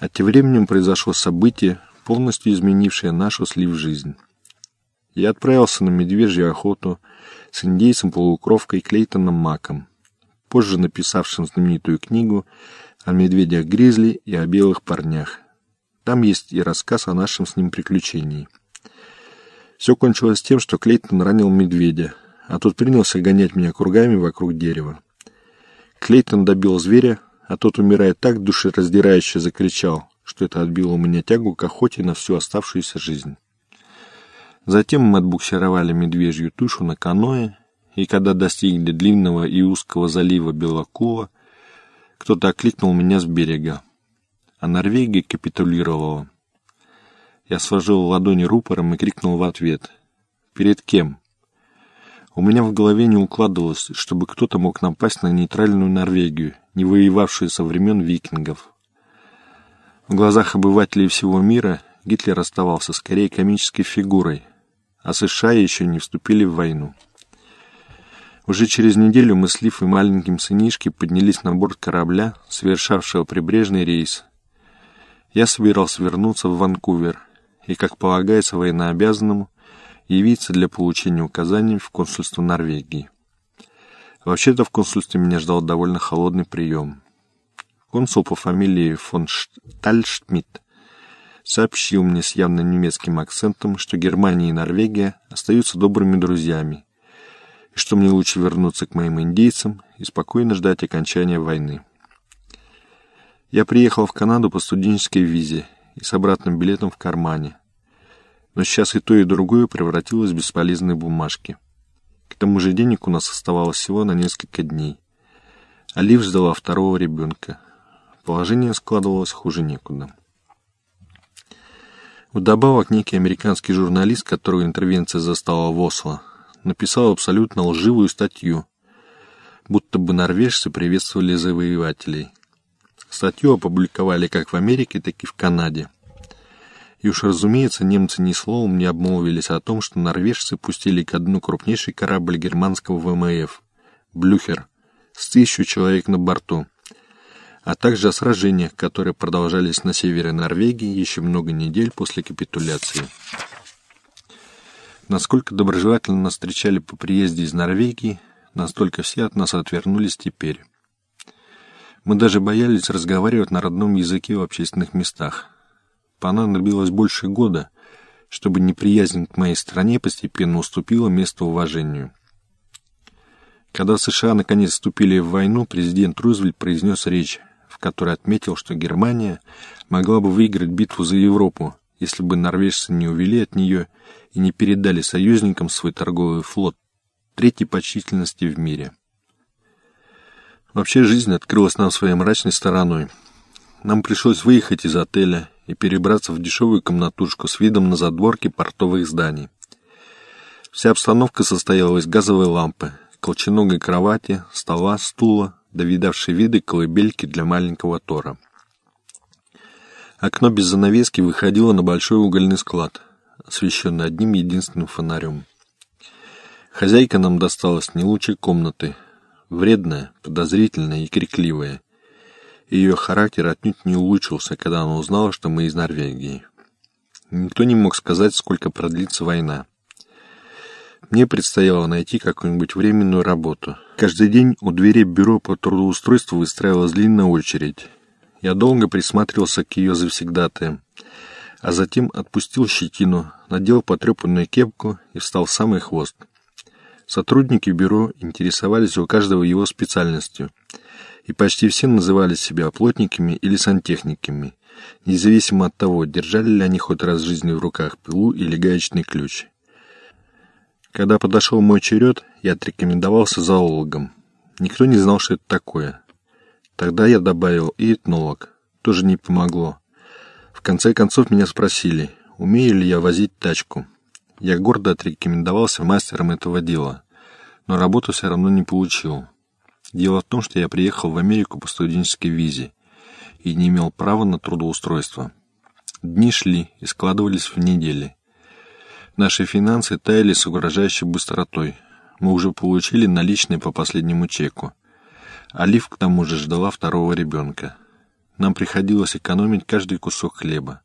А тем временем произошло событие, полностью изменившее нашу слив жизнь. Я отправился на медвежью охоту с индейцем-полукровкой Клейтоном Маком, позже написавшим знаменитую книгу о медведях-гризли и о белых парнях. Там есть и рассказ о нашем с ним приключении. Все кончилось тем, что Клейтон ранил медведя, а тот принялся гонять меня кругами вокруг дерева. Клейтон добил зверя, а тот, умирая так, душераздирающе закричал, что это отбило у меня тягу к охоте на всю оставшуюся жизнь. Затем мы отбуксировали медвежью тушу на каное, и когда достигли длинного и узкого залива Белокула, кто-то окликнул меня с берега. А Норвегия капитулировала. Я сложил ладони рупором и крикнул в ответ. «Перед кем?» У меня в голове не укладывалось, чтобы кто-то мог напасть на нейтральную Норвегию, не воевавшую со времен викингов. В глазах обывателей всего мира Гитлер оставался скорее комической фигурой, а США еще не вступили в войну. Уже через неделю мы с Лив и маленьким сынишкой поднялись на борт корабля, совершавшего прибрежный рейс. Я собирался вернуться в Ванкувер и, как полагается военнообязанному, явиться для получения указаний в консульство Норвегии. Вообще-то в консульстве меня ждал довольно холодный прием. Консул по фамилии фон Штальшмидт сообщил мне с явно немецким акцентом, что Германия и Норвегия остаются добрыми друзьями, и что мне лучше вернуться к моим индейцам и спокойно ждать окончания войны. Я приехал в Канаду по студенческой визе и с обратным билетом в кармане. Но сейчас и то, и другое превратилось в бесполезные бумажки. К тому же денег у нас оставалось всего на несколько дней. Алив ждала второго ребенка. Положение складывалось хуже некуда. Вдобавок, некий американский журналист, которого интервенция застала в Осло, написал абсолютно лживую статью, будто бы норвежцы приветствовали завоевателей. Статью опубликовали как в Америке, так и в Канаде. И уж, разумеется, немцы ни словом не обмолвились о том, что норвежцы пустили ко дну крупнейший корабль германского ВМФ «Блюхер» с тысячу человек на борту, а также о сражениях, которые продолжались на севере Норвегии еще много недель после капитуляции. Насколько доброжелательно нас встречали по приезде из Норвегии, настолько все от нас отвернулись теперь. Мы даже боялись разговаривать на родном языке в общественных местах. Понадобилось больше года, чтобы неприязнь к моей стране постепенно уступила место уважению. Когда США наконец вступили в войну, президент Рузвельт произнес речь, в которой отметил, что Германия могла бы выиграть битву за Европу, если бы норвежцы не увели от нее и не передали союзникам свой торговый флот, третий по численности в мире. Вообще жизнь открылась нам своей мрачной стороной. Нам пришлось выехать из отеля и перебраться в дешевую комнатушку с видом на задворки портовых зданий. Вся обстановка состояла из газовой лампы, колченогой кровати, стола, стула, довидавшей виды колыбельки для маленького Тора. Окно без занавески выходило на большой угольный склад, освещенный одним единственным фонарем. Хозяйка нам досталась не лучшей комнаты, вредная, подозрительная и крикливая. Ее характер отнюдь не улучшился, когда она узнала, что мы из Норвегии. Никто не мог сказать, сколько продлится война. Мне предстояло найти какую-нибудь временную работу. Каждый день у двери бюро по трудоустройству выстраивалась длинная очередь. Я долго присматривался к ее завсегдатаям, а затем отпустил щетину, надел потрепанную кепку и встал в самый хвост. Сотрудники бюро интересовались у каждого его специальностью, и почти все называли себя плотниками или сантехниками, независимо от того, держали ли они хоть раз в жизни в руках пилу или гаечный ключ. Когда подошел мой черед, я отрекомендовался зоологом. Никто не знал, что это такое. Тогда я добавил и этнолог. Тоже не помогло. В конце концов меня спросили, умею ли я возить тачку. Я гордо отрекомендовался мастером этого дела, но работу все равно не получил. Дело в том, что я приехал в Америку по студенческой визе и не имел права на трудоустройство. Дни шли и складывались в недели. Наши финансы таяли с угрожающей быстротой. Мы уже получили наличные по последнему чеку. Алив к тому же ждала второго ребенка. нам приходилось экономить каждый кусок хлеба.